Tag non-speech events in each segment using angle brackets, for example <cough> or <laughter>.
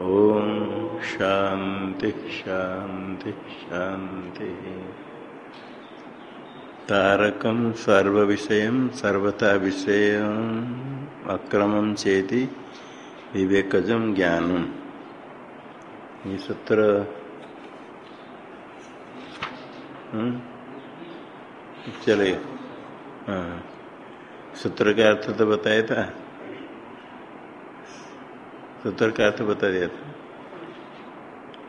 ओम शांति शांति शांति। तारकम सर्व विषय सर्वथा विषय अक्रम चेति विवेकजम ज्ञानम। ये सूत्र? चले हाँ। सूत्र का अर्थ तो बताया था। सूत्र का अर्थ बता दिया था।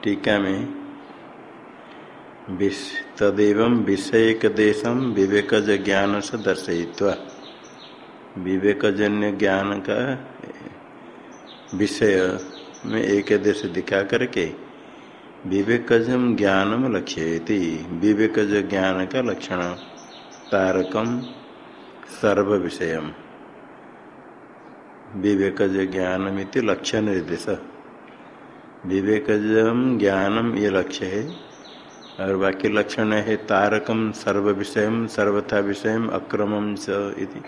टीका में तदेव विषयक देशम विवेकज ज्ञान से दर्शयित्वा। विवेकजन्य ज्ञान का विषय में एक देश दिखा करके विवेकजम ज्ञानम लक्ष्य विवेकज ज्ञान का लक्षण तारकम सर्व विषय विवेकज ज्ञानमिति लक्ष्य निर्देश। विवेकजम ज्ञानम ये लक्ष्य है, और बाकी लक्षण है तारकम सर्व विषय सर्वथा विषय, अक्रम इति।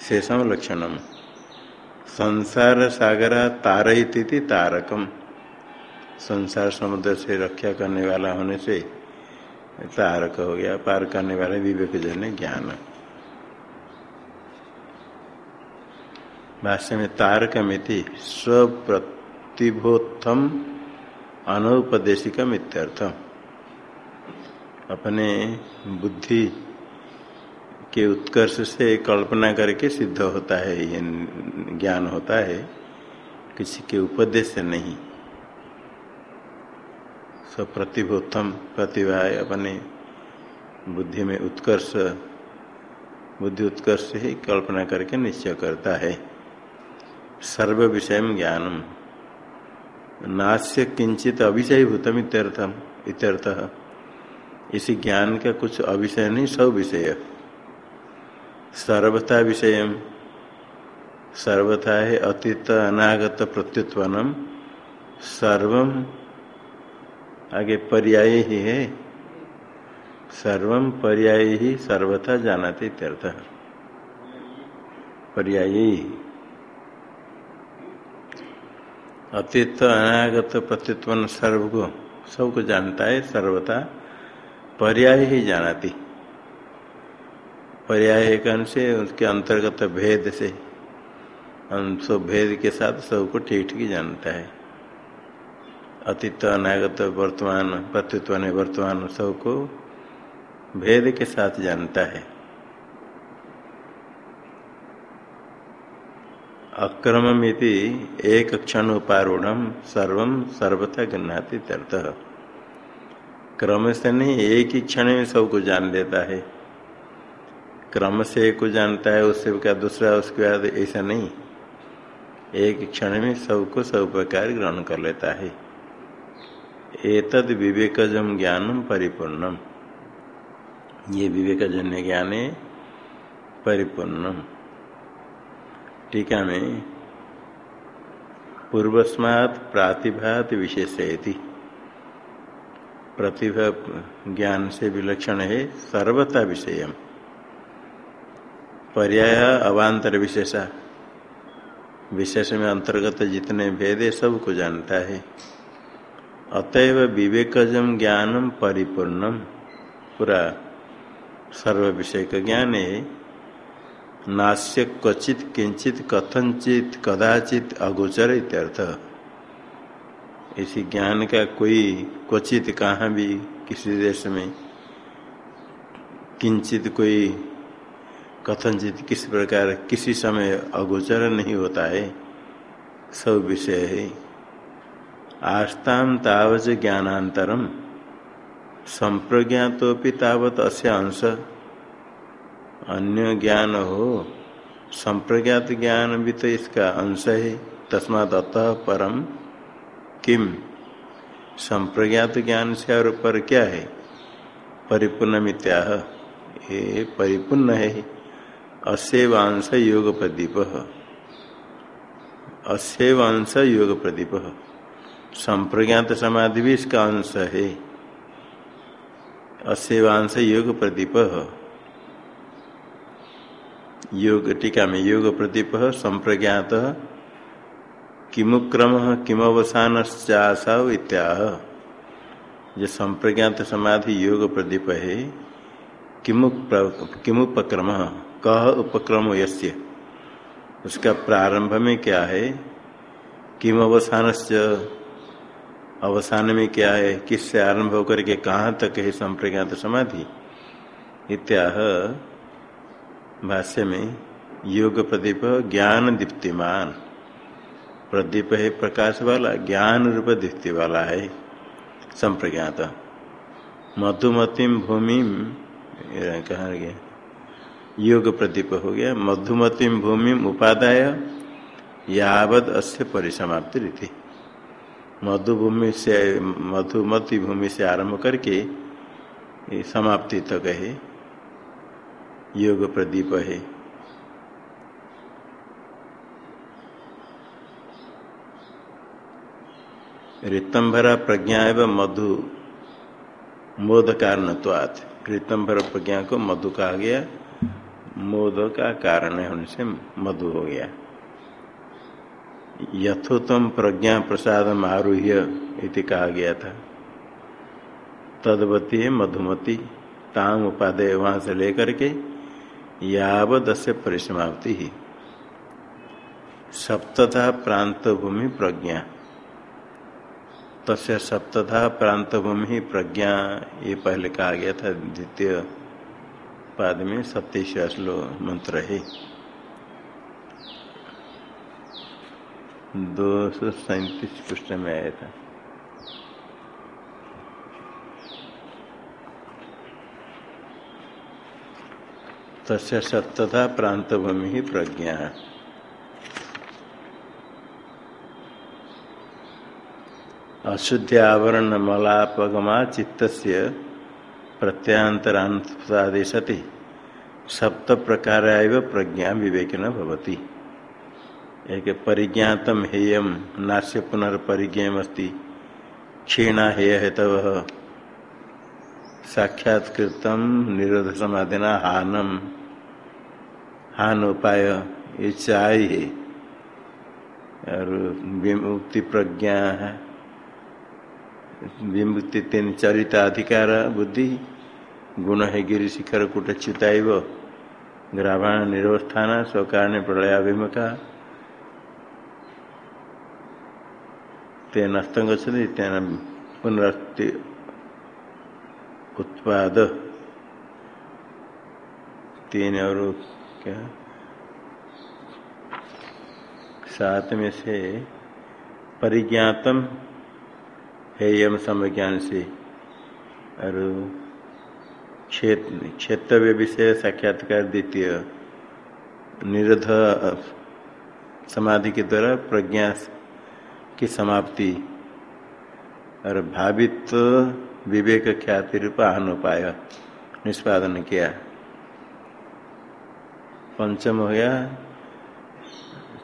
शेषम लक्षणम। संसार सागरा तारयती तारकम। संसार समुद्र से रक्षा करने वाला होने से तारक हो गया, पार करने वाले विवेक जन ज्ञान। भाष्य में तारक मिति स्वप्रतिभोत्थम अनुपदेशिकम इत्यर्थम। अपने बुद्धि के उत्कर्ष से कल्पना करके सिद्ध होता है, ये ज्ञान होता है, किसी के उपदेश से नहीं। स्वप्रतिभोत्तम प्रतिभा अपने बुद्धि में उत्कर्ष, बुद्धि उत्कर्ष से ही कल्पना करके निश्चय करता है। सर्व विषय ज्ञानम। नास्य किंचित अविषय भूतम इत्यर्थम इत्यर्थ। इसी ज्ञान का कुछ अविषय नहीं, सब विषय। सर्वथा विषय सर्वथा है अतीत, अनागत, प्रत्युत्पन्नम। सर्वम आगे पर्याय ही है। सर्वम पर्याय ही, सर्वथा जानते त्यर्थ पर्याय अतीत, अनागत प्रत्युत्पन्न सर्व को सबको जानता है, सर्वथा। पर्याय ही जानाती। पर्याय कौन से उसके अंतर्गत भेद से। सब भेद के साथ सबको ठीक ठीक जानता है। अतीत, अनागत, वर्तमान प्रत्युत्वन वर्तमान, सबको भेद के साथ जानता है। अक्रमिति एक क्षण उपारूढ़ सर्व सर्वथा गृहती तर्थ क्रम से नहीं, एक ही क्षण में सबको जान लेता है। क्रम से एक को जानता है, उससे क्या दूसरा, उसके बाद ऐसा नहीं। एक क्षण में सबको सब प्रकार ग्रहण कर लेता है। एतद विवेकजम ज्ञानम परिपूर्णम। ये विवेकजन्य ज्ञान है परिपूर्णम। टीका में पूर्वस्मात् प्रातिभात विशेष प्रतिभा ज्ञान से विलक्षण है सर्वता विषय पर्याय अवान्तर विशेषा। विशेष में अंतर्गत जितने भेद है सबको जानता है। अतएव विवेकजम ज्ञानम परिपूर्णम पूरा सर्व विषय का ज्ञान है। नास्य क्वचित किंचित कथनचित कदाचित अगोचर इत्यर्थ। इसी ज्ञान का कोई क्वचित कहाँ भी किसी देश में किंचित कोई कथनचित किस प्रकार किसी समय अगोचर नहीं होता है। सब विषय है। आस्ताम तावज ज्ञानांतरम संप्रज्ञातोपि तावत अस्य अंश। अन्य ज्ञान हो, संप्रज्ञात ज्ञान भी तो इसका अंश है। तस्मात अतः परम किम? संप्रज्ञात ज्ञान से और पर क्या है? परिपूर्ण मित्याह ये परिपूर्ण है। असेवांश योग प्रदीप असेवांश योग प्रदीप संप्रज्ञात समाधि भी इसका अंश है। असेवांश योग प्रदीप योग, टीका में योग प्रदीप संप्रज्ञात किमुक्रम किमवसान इत्याह। जो संप्रज्ञात समाधि योग प्रदीप है। किमुपक्रम कह उपक्रम यस्य। उसका प्रारंभ में क्या है? किम अवसान अवसान में क्या है? किससे आरंभ होकर के कहाँ तक है संप्रज्ञात समाधि? इत्याह। भाष्य में, योग प्रदीप ज्ञान दीप्तिमान। प्रदीप है प्रकाश वाला, ज्ञान रूप दीप्ति वाला है, संप्रज्ञात। मधुमतिम भूमि कहा गया? योग प्रदीप हो गया। मधुमतिम भूमि उपादाय, यावद अस्य परिसमाप्ति रीति। मधुभूमि से, मधुमती भूमि से आरंभ करके समाप्ति तक तो है। योग प्रदीप है। ऋतंभरा प्रज्ञा एवं मधु मोद कारणत्वात्। ऋतंभर प्रज्ञा को मधु कहा गया। मोद का कारण होने से मधु हो गया। यथोत्तम प्रज्ञा प्रसाद आरूह्य कहा गया था। तदवती है मधुमती, ताम उपादय वहाँ से लेकर के यावद से परिसमाप्ति। ही सप्तथा प्रांत भूमि प्रज्ञा। तस्य सप्तधा प्रांत भूमि प्रज्ञा, ये पहले कहा गया था, द्वितीय पाद में श्लोक मंत्र है। दो सौ सैतीस पृष्ठ में आया था। तस्य प्रांत भूमि प्रज्ञा। अशुद्ध आवरण मलापगमा चित्त प्रत्यांतरादेशति सप्त प्रकार प्रज्ञा विवेक भवती। एक परिज्ञातम हेयम नाश्य पुनर्परिज्ञमस्ति क्षीणा हेय हेतव साक्षात्कृत निरोध समाधिना हानम हान उपाय ये चाय है और विमुक्ति प्रज्ञा विमुक्ति तीन चरिता अधिकार बुद्धि। गुण है गिरी शिखर कुटच्युता ग्राभाण निरोत्थान स्वकार प्रलयाभिमुखा। तेन अस्त गति तेन पुनरस्ति उत्पाद तीन और क्या? सात में से परिज्ञातम हेयम समज्ञान से। और क्षेत्र विषय साक्षात्कार द्वितीय। निरध समाधि के द्वारा प्रज्ञा की समाप्ति। और भावित्व विवेक ख्याति रूप उपाय निष्पादन किया। पंचम हो गया।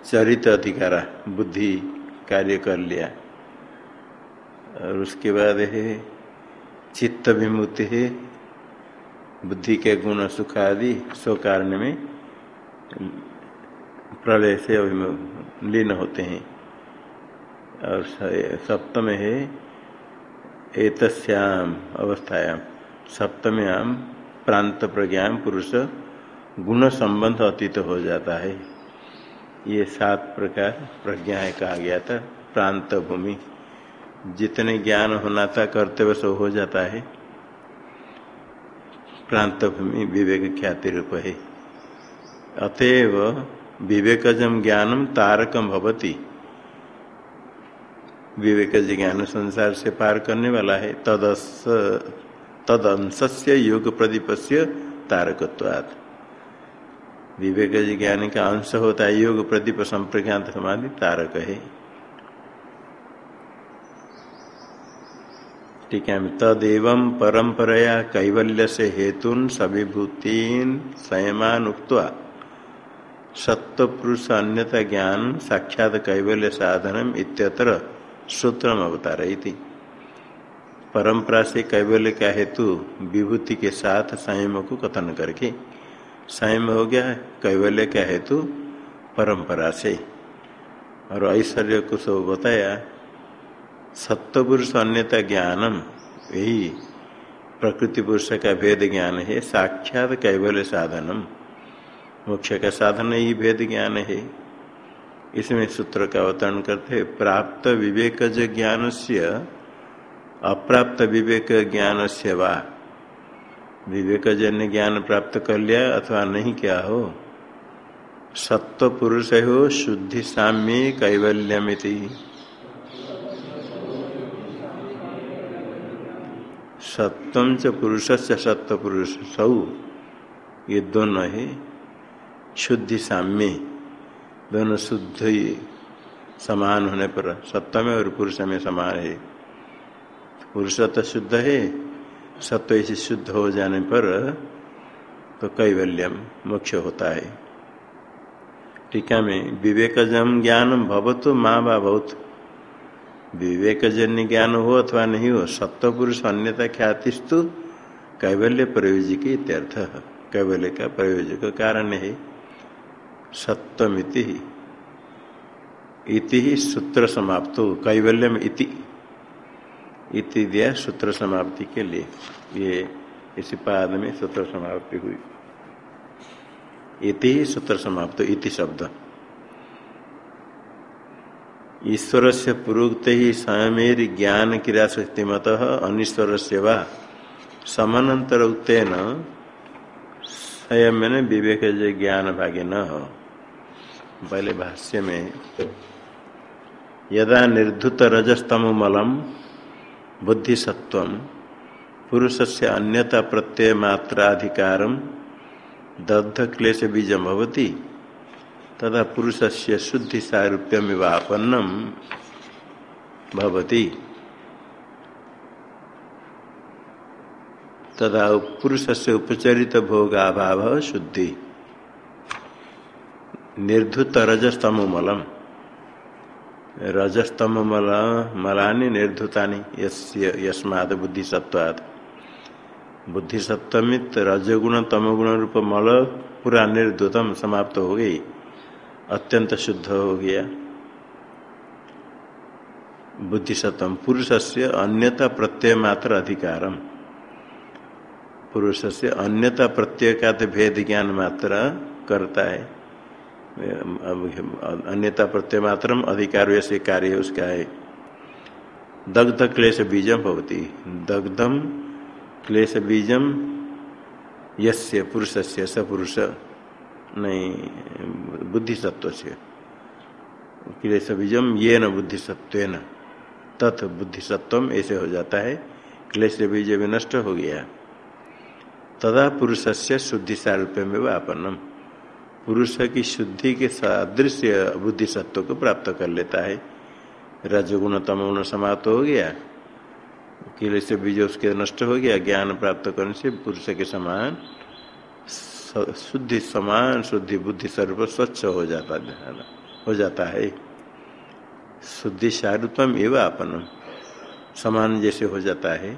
चरित अधिकारा, बुद्धि कार्य कर लिया। और उसके बाद है, चित्त विमुक्ति है, बुद्धि के गुण सुख आदि, सो कारण में प्रलय से अभिमुख, लीन होते हैं। और सप्तम है एतस्याम अवस्थायाम, सप्तम्याम प्रांत प्रज्ञा पुरुष गुण संबंध अतीत हो जाता है। ये सात प्रकार प्रज्ञा है कहा गया था प्रांत भूमि जितने ज्ञान होना था, कर्तव्य सो हो जाता है। प्रांत भूमि विवेक ख्याति रूप है। अतएव विवेकजम ज्ञानम तारकम भवती। विवेक ज्ञान संसार से पार करने वाला है। तदस तदंश से योग प्रदीप से तारकत्वात्। विवेक ज्ञान का अंश होता है, योग प्रदीप संप्रज्ञात समाधि तारक है। ठीक है, तदेव परंपरया कैवल्य से हेतुन सविभूतिन संयमान उक्त सत्व पुरुष अन्यता ज्ञान साक्षात कैवल्य साधनम इत्यत्र सूत्रम थी। परंपरा से कैवल्य का हेतु विभूति के साथ संयम को कथन करके संयम हो गया कैवल्य का हेतु परंपरा से। और ऐश्वर्य को सब बताया सत्य पुरुष अन्यता ज्ञानम, यही प्रकृति पुरुष का भेद ज्ञान है, साक्षात कैवल्य साधनम। मोक्ष का साधन यही भेद ज्ञान है। इसमें सूत्र का अवतरण करते हैं, प्राप्त विवेक ज्ञान से अप्राप्त विवेक ज्ञान से वा ज्ञान प्राप्त कर लिया अथवा नहीं, क्या हो? सत्व पुरुष हो शुद्धि साम्य कैवल्यमिति। सत्वम च पुरुष से सत्व पुरुष सौ। ये दोनों है शुद्धि साम्य। दोनों शुद्ध ही समान होने पर सत्व में और पुरुष में समान है। पुरुष तो शुद्ध है, सत्व ऐसे शुद्ध हो जाने पर तो कैवल्यम मोक्ष होता है। टीका में विवेकजम ज्ञान भवतु माँ बा बहुत विवेकजन्य ज्ञान हो अथवा नहीं हो, सत्व पुरुष अन्यता ख्यातिस्तु कैवल्य प्रयोजक इत्यर्थ। कैवल्य का प्रयोजक कारण है। सत्वमिति इति ही सूत्र समाप्त कैवल्यम इति। इति दिया सूत्र समाप्ति के लिए। ये इसी पाद में सूत्र समाप्ति हुई। इति ही सूत्र समाप्त इति शब्द। ईश्वर से पूर्वोक्त ही स्वयं ज्ञान क्रिया शक्ति मत अनिश्वर से वा। समानांतर उत्तेन स्वयं विवेक ज्ञान भागे न हो पहले भाष्य में, यदा निर्धुत रजस्तम मलम बुद्धिसत्व पुरुष से अन्यता प्रत्यय मात्राधिकार दग्ध क्लेश बीजम भवती। तथा पुरुष से शुद्धि सारूप्यमिवापन्नम भवती तथा पुरुष से उपचरित भोगाभाव शुद्धि। निर्धुत रजस्तम मलम रजस्तम मल मलानी निर्धुतानी यस्माद बुद्धिसत्वाद बुद्धिसत्वमित रजगुण तमगुण रूप मल पूरा निर्धुतम समाप्त हो गई अत्यंत शुद्ध हो गया। बुद्धिशतम पुरुष से अन्यता प्रत्यय मात्र अधिकारम। पुरुष से अन्यता प्रत्यय का भेद ज्ञान मात्र करता है। अन्यता प्रत्यय मात्र अधिकार वैसे कार्य उसका है। दग्ध क्लेश बीजम होती दग्धम क्लेश बीजम यस्य पुरुष से स पुरुष। नहीं बुद्धिसत्व से क्लेश बीजम ये न बुद्धिसत्व न तथ बुद्धिसत्व ऐसे हो जाता है। क्लेश बीज भी नष्ट हो गया। तदा पुरुष से शुद्धि सारूप्य में वापनम पुरुष की शुद्धि के सादृश्य बुद्धिसत्व को प्राप्त कर लेता है। रजगुण तमगुण समाप्त हो गया। किले से बीज उसके नष्ट हो गया। ज्ञान प्राप्त करने से पुरुष के समान शुद्धि समान शुद्धि बुद्धि स्वरूप स्वच्छ हो जाता ध्यान हो जाता है। शुद्धि शारुत्वम एवं अपन समान जैसे हो जाता है।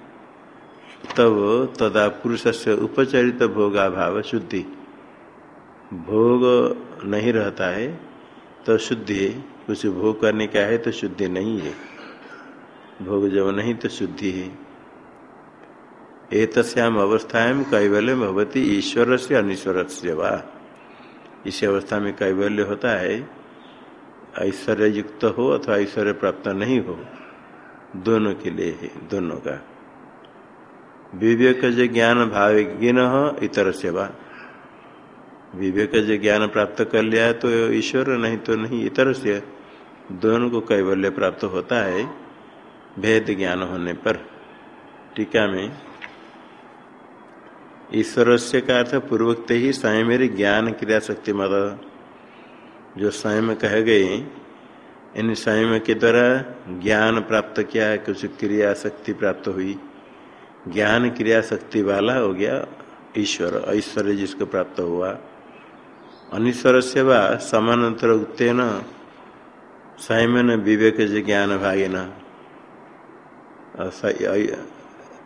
तब तदा पुरुष से उपचरित भोगाभाव शुद्धि भोग नहीं रहता है तो शुद्धि है। कुछ भोग करने का है तो शुद्धि नहीं है। भोग जब नहीं तो शुद्धि है। एतस्याम अवस्थाएँ कैवल्य भवती ईश्वर से अनिश्वर से वा। इस अवस्था में कैवल्य होता है ऐश्वर्य युक्त हो अथवा ऐश्वर्य प्राप्त नहीं हो। दोनों के लिए है, दोनों का। विवेक ज्ञान भावज्ञ इतर सेवा विवेक जो ज्ञान प्राप्त कर लिया है तो ईश्वर नहीं तो नहीं, इतर से दोनों को कैवल्य प्राप्त होता है, भेद ज्ञान होने पर। टीका में ईश्वर से का अर्थ पूर्वोक्त ही स्वयं मेरी ज्ञान क्रिया शक्ति मद जो स्वयं कह गए इन स्वयं के द्वारा ज्ञान प्राप्त किया है कुछ क्रिया शक्ति प्राप्त हुई। ज्ञान क्रिया शक्ति वाला हो गया ईश्वर, ऐश्वर्य जिसको प्राप्त हुआ। अनिश्वर से वा समानांतर उत्तेन स्वयं विवेक ज्ञान भागिना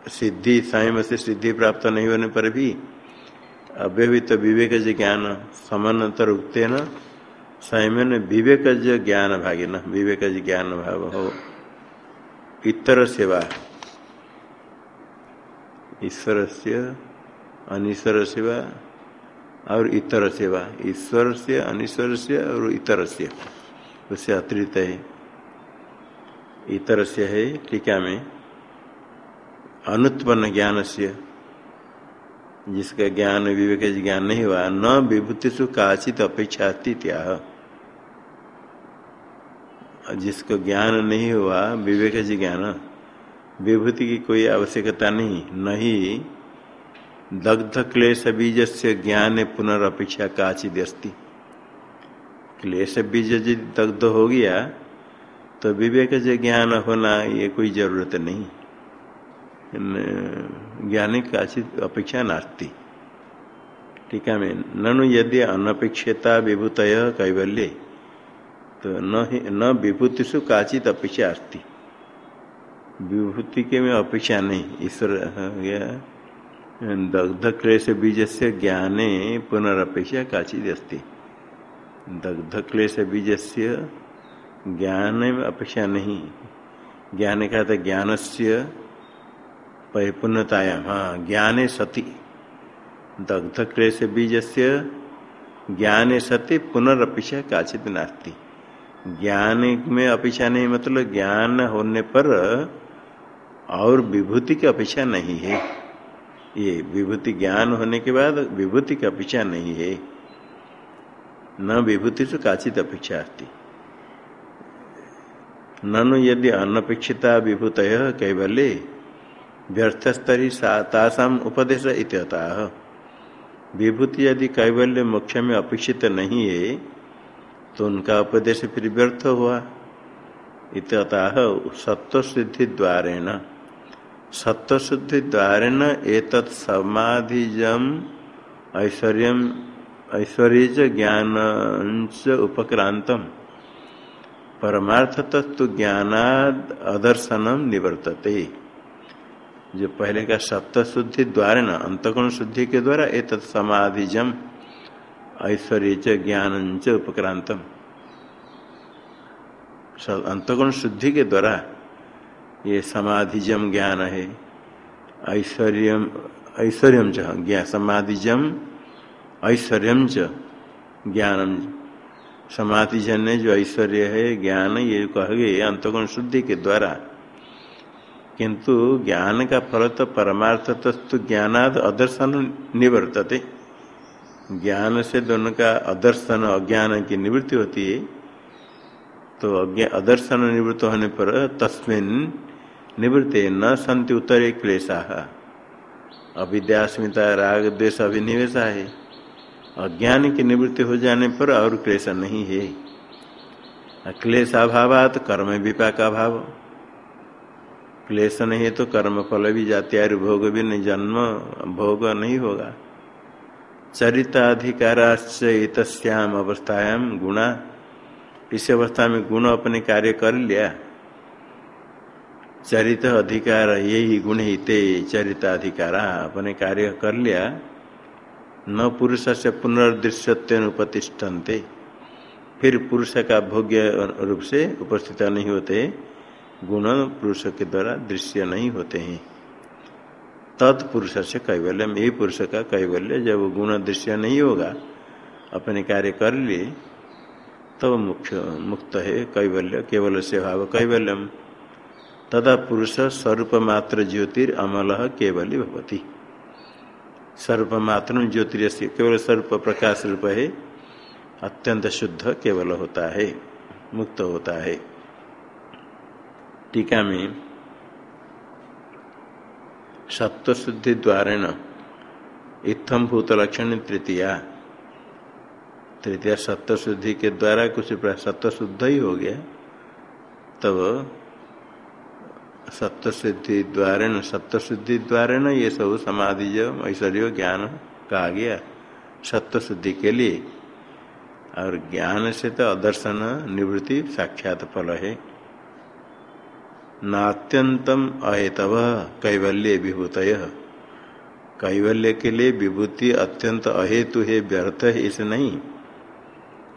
सिद्धि स्वयं से सिद्धि प्राप्त नहीं होने पर भी अव्यवहित विवेक ज्ञान समानांतर उगते न संयम विवेक ज्ञान भागी न विवेक ज्ञान भाव हो। इतर सेवा ईश्वर से अनिश्वर सेवा और इतर सेवा। ईश्वर से, अनिश्वर से और इतर से। उससे अतिरिक्त है। इतर से है टीका में। अनुत्पन्न ज्ञान से। जिसका ज्ञान, विवेक ज्ञान नहीं हुआ, न विभूति सु काचित अपेक्षा त्याह। जिसको ज्ञान नहीं हुआ, विवेक ज्ञान। विभूति की कोई आवश्यकता नहीं नहीं दग्ध क्लेश बीज से ज्ञान पुनरअपेक्षा काचित अस्ति क्लेश बीज यदि दग्ध हो गया तो विवेक से ज्ञान होना ये कोई ज़रूरत नहीं। ज्ञान काचित अपेक्षा नास्ती। टीका में ननु यदि अनपेक्षता विभूत कैवल्य तो न न विभूतिषु काचित अपेक्षा अस्ति। विभूति के में अपेक्षा नहीं, ईश्वर दग्ध क्लेश बीज से ज्ञाने पुनरपेक्षा काचित अस्ति दग्ध क्लेश बीज से ज्ञान अपेक्षा नहीं ज्ञान का था ज्ञान से परिपूर्णताया हाँ ज्ञाने सति दग्ध क्लेश बीज से ज्ञान सति पुनरपेक्षा काचित नास्ती ज्ञान में अपेक्षा नहीं मतलब ज्ञान होने पर और विभूति की अपेक्षा नहीं है ये विभूति ज्ञान होने के बाद विभूति की अपेक्षा नहीं है। न विभूति से काचित अपेक्षा आती ननु यदि अनपेक्षिता विभूत कैवल्य, व्यर्थस्तरी तासाम उपदेश इत्यता। विभूति यदि कैवल्य मोक्ष में अपेक्षित नहीं है तो उनका उपदेश फिर व्यर्थ हुआ। इत्यतः सत्व सिद्धि द्वारेण सत्व शुद्धि द्वारेण एक समाधिजम ऐश्वर्य ऐश्वर्य ज्ञान उपक्रांतम परमार्थ तत्व ज्ञानाद अदर्शनम निवर्तते। जो पहले का सत्य शुद्धि द्वारा न अंतगुण शुद्धि के द्वारा एक समाधिजम ऐश्वर्य ज्ञान उपक्रांतम अंतगुण शुद्धि के द्वारा ये समाधिजम ज्ञान है। ऐश्वर्य ऐश्वर्य च समाधिजम ऐश्वर्य च, ज्ञानम। समाधिजन्य जो ऐश्वर्य है, ज्ञान, ये कह गए अंतगुण शुद्धि के द्वारा। किंतु ज्ञान का फल तो परमार्थ तस्तु ज्ञानाद अदर्शन निवर्तते। ज्ञान से दोनों का अदर्शन, अज्ञान की निवृत्ति होती है। तो अदर्शन निवृत्त होने पर तस्मिन निवृत्ते न संति उत्तरे क्लेशा। अविद्यास्मिता राग द्वेश अभिनिवेशा है। अज्ञान की निवृत्ति हो जाने पर और क्लेश नहीं है। क्लेशाभावात कर्म विपाक अभाव क्लेश नहीं है तो कर्म फल भी जाते भोग भी नहीं, जन्म भोग नहीं होगा। चरिताधिकाराश्चम अवस्थायाम गुणा। इस अवस्था में गुण अपने कार्य कर लिया। चरित अधिकार, यही गुण ही ते चरिताधिकारा। अपने कार्य कर लिया। न पुरुष से पुनर्दृश्यत्व उपतिष्ठन्ते। फिर पुरुष का भोग्य रूप से उपस्थित नहीं होते। गुण पुरुष के द्वारा दृश्य नहीं होते हैं। तत्पुरुष से कैवल्य यही पुरुष का कैवल्य। जब गुण दृश्य नहीं होगा, अपने कार्य कर लिए, तब तो मुख्य, मुक्त है कैवल्य। केवल से भाव कैवल्यम। तदा पुरुष स्वरूप मात्र ज्योतिर अमल केवली भवती। सर्प मात्र ज्योतिर केवल सर्प प्रकाश रूप है, अत्यंत शुद्ध केवल होता है, मुक्त होता है। टीका में सत्व शुद्धि द्वारेण भूत लक्षण तृतीया। तृतीया सत्व शुद्धि के द्वारा कुछ सत्व शुद्ध ही हो गया, तब सत्व शुद्धि द्वारेण सत्व शुद्धि द्वारेण ये सब समाधि जो, ऐश्वर्य, ज्ञान कहा गया। सत्व के लिए। और ज्ञान से तो अदर्शन निवृत्ति, साक्षात फल है। नात्यंतम अहेतव, कैवल्य विभूत कैवल्य के लिए विभूति अत्यंत अहेतु है, व्यर्थ है, इसे नहीं।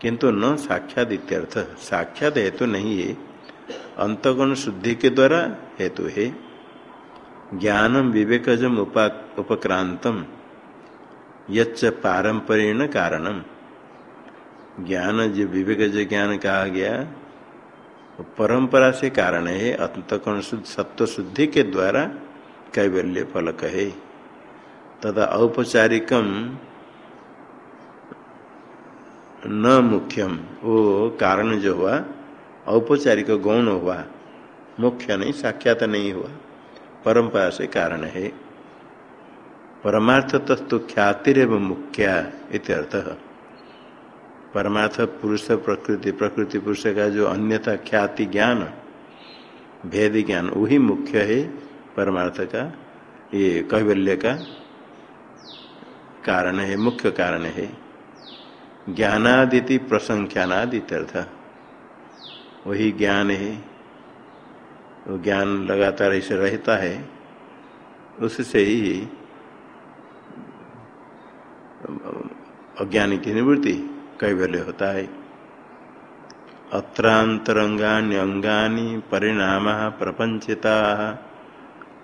किंतु न साक्षात इत्यर्थ। साक्षात हेतु नहीं है। अंतगुण शुद्धि के द्वारा हेतु है। ज्ञानम विवेकजम उपक्रांतम। यच्च पारंपरिण कारणम। ज्ञान जो विवेक ज्ञान कहा गया परंपरा से कारण है। अंतकोण शुद्ध, सत्व शुद्धि के द्वारा कैवल्य फलक है। तथा औपचारिकम न मुख्यम। वो कारण जो हुआ औपचारिक गौण हुआ। मुख्य नहीं, साक्षात नहीं हुआ। परंपरा से कारण है। परमार्थ तस्तु ख्यातिरव मुख्या इत्यर्थ परमार्थ पुरुष प्रकृति प्रकृति पुरुष का जो अन्यथा ख्याति ज्ञान, भेद ज्ञान, वही मुख्य है परमार्थ का। ये कैवल्य का कारण है, मुख्य कारण है। ज्ञानादिति प्रसंख्यानादित्यर्थ। वही ज्ञान है, वो ज्ञान लगातार ऐसे रहता है उससे ही अज्ञानी की निवृत्ति कैवल्य होता है। अत्रांतरंगान्य परिणाम प्रपंचिता,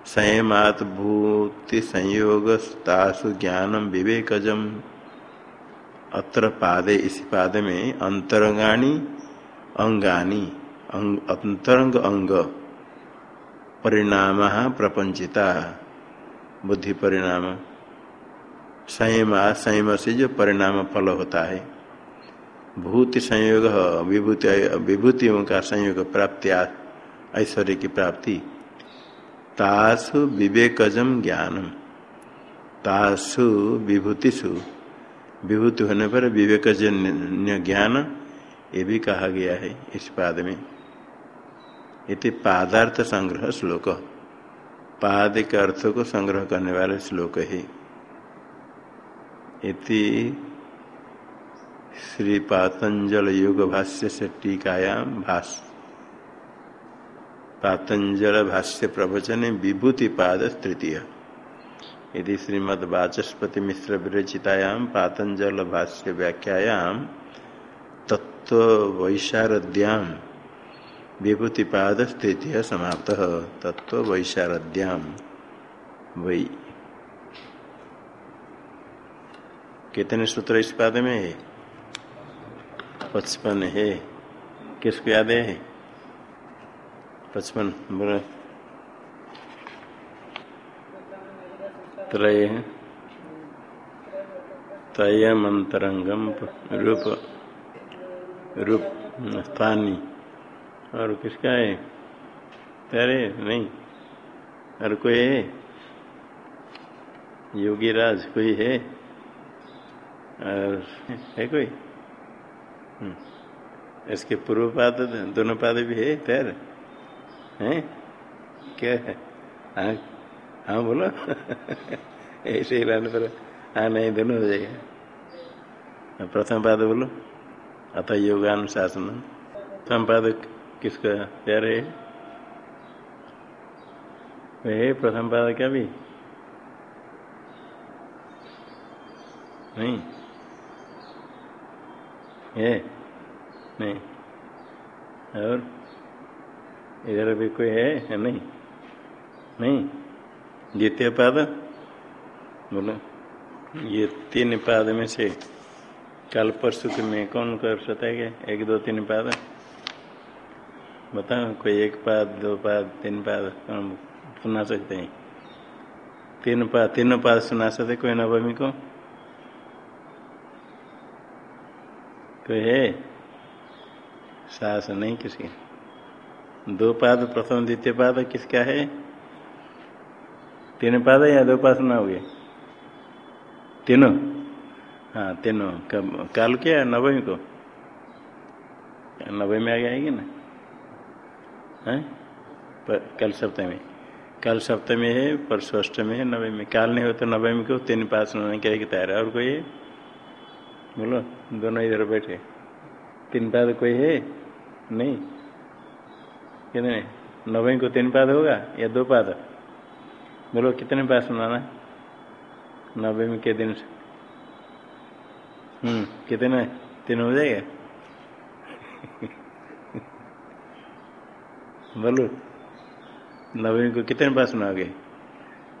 संयमात भूति संयोगस्तासु ज्ञानम विवेकजम। अत्र पादे, इस पाद में अंतरंगाणी अंगानी अंग, अंतरंग अंग परिणाम प्रपंचिता बुद्धि परिणाम। संयम संयम से जो परिणाम फल होता है। भूति संयोग विभूति विभूतियों का संयोग प्राप्ति ऐश्वर्य की प्राप्ति। तासु विवेकजम ज्ञानम। तासु विभूतिषु विभूति होने पर विवेकजन्य ज्ञान ये भी कहा गया है इस पाद में। इति पादार्थ संग्रह श्लोक। पाद के अर्थ को संग्रह करने वाले श्लोक है। इति श्री पातंजल योग भाष्य से टीकायाम भाष। पातंजल भाष्य प्रवचन विभूति पाद तृतीय। यदि श्रीमद वाचस्पति मिश्र विरचितायाम पातंजल भाष्य व्याख्यायाम तत्व वैशारद्याम। विभूतिपाद तृतीय समाप्त। तत्व वैशारद्याम। वही कितने सूत्र इस पाद में है? पचपन है। किसको याद है? पचपन, बोलो। त्रय। त्रयमंतरंगम रूप। रूप, स्थानी। और किसका है? तेरे, नहीं। और कोई है? योगी राज कोई है? और है कोई? हम्म। इसके पूर्व पाद दोनों पाद भी है? तैर। है? क्या है? हाँ। हाँ बोलो। <laughs> ऐसे ही लाने पर हाँ नहीं, दोनों हो जाएगा। प्रथम पाद बोलो। अतः योगानुशासन प्रथम पाद किसका प्यार है? है प्रथम पाद क्या भी? नहीं। है नहीं। और इधर भी कोई है या नहीं? नहीं। द्वितीय पाद? बोलो। ये तीन पाद में से कल परसों के में कौन कर सकता है एक, दो, तीन पाद बताओ, कोई एक पाद, दो पाद, तीन पाद सुना सकते हैं। तीन पाद तीनों पाद सुना सकते कोई नवमी को? कोई है? साहस नहीं किसी। दो पाद, प्रथम, द्वितीय पाद किसका है? तीन पाद या दो पाद सुनाओगे तीनों। हाँ तीनों। कब, काल क्या नवमी को? नवमी में आ जाएगी ना? है? पर कल सप्तमी। कल सप्तमी है परसों अष्टमी है नवमी में। काल नहीं हो तो नवमी को तीन पास क्या तैयार। है और कोई है? बोलो, दोनों इधर बैठे। तीन पाद कोई है? नहीं। कितने? नवे को तीन पाद होगा या दो पाद बोलो, कितने पाद सुनाना नवे में के दिन से। कितने तीन हो जाएगा बोलो नवीन को कितने पास सुनाओगे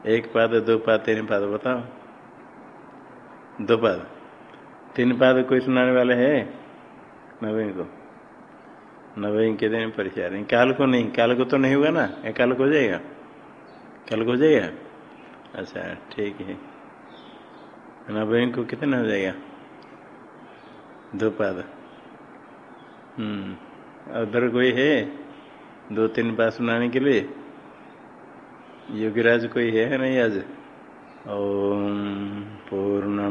एक पाद दो पाद तीन पाद बताओ दो पाद तीन पाद कोई सुनाने वाले है नवीन को नवीन के दिन परिचय नहीं काल को नहीं काल को तो नहीं हुआ ना काल को हो जाएगा कल को हो जाएगा अच्छा ठीक है नवीन को कितना हो जाएगा दो हम्म। उधर कोई है? दो तीन पास सुनाने के लिए। योगीराज कोई है नहीं आज? ओम पूर्ण